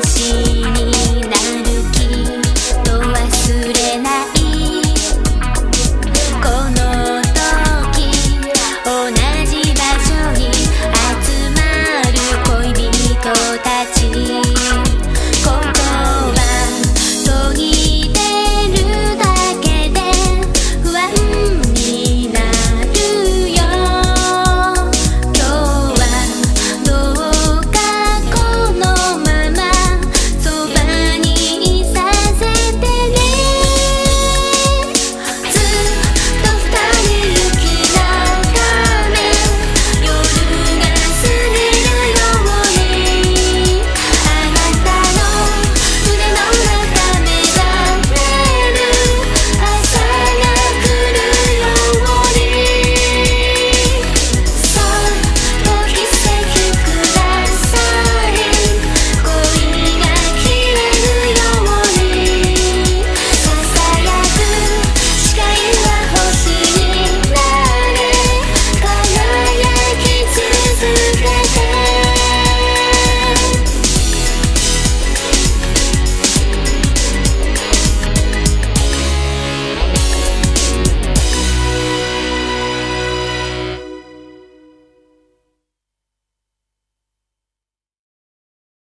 assim.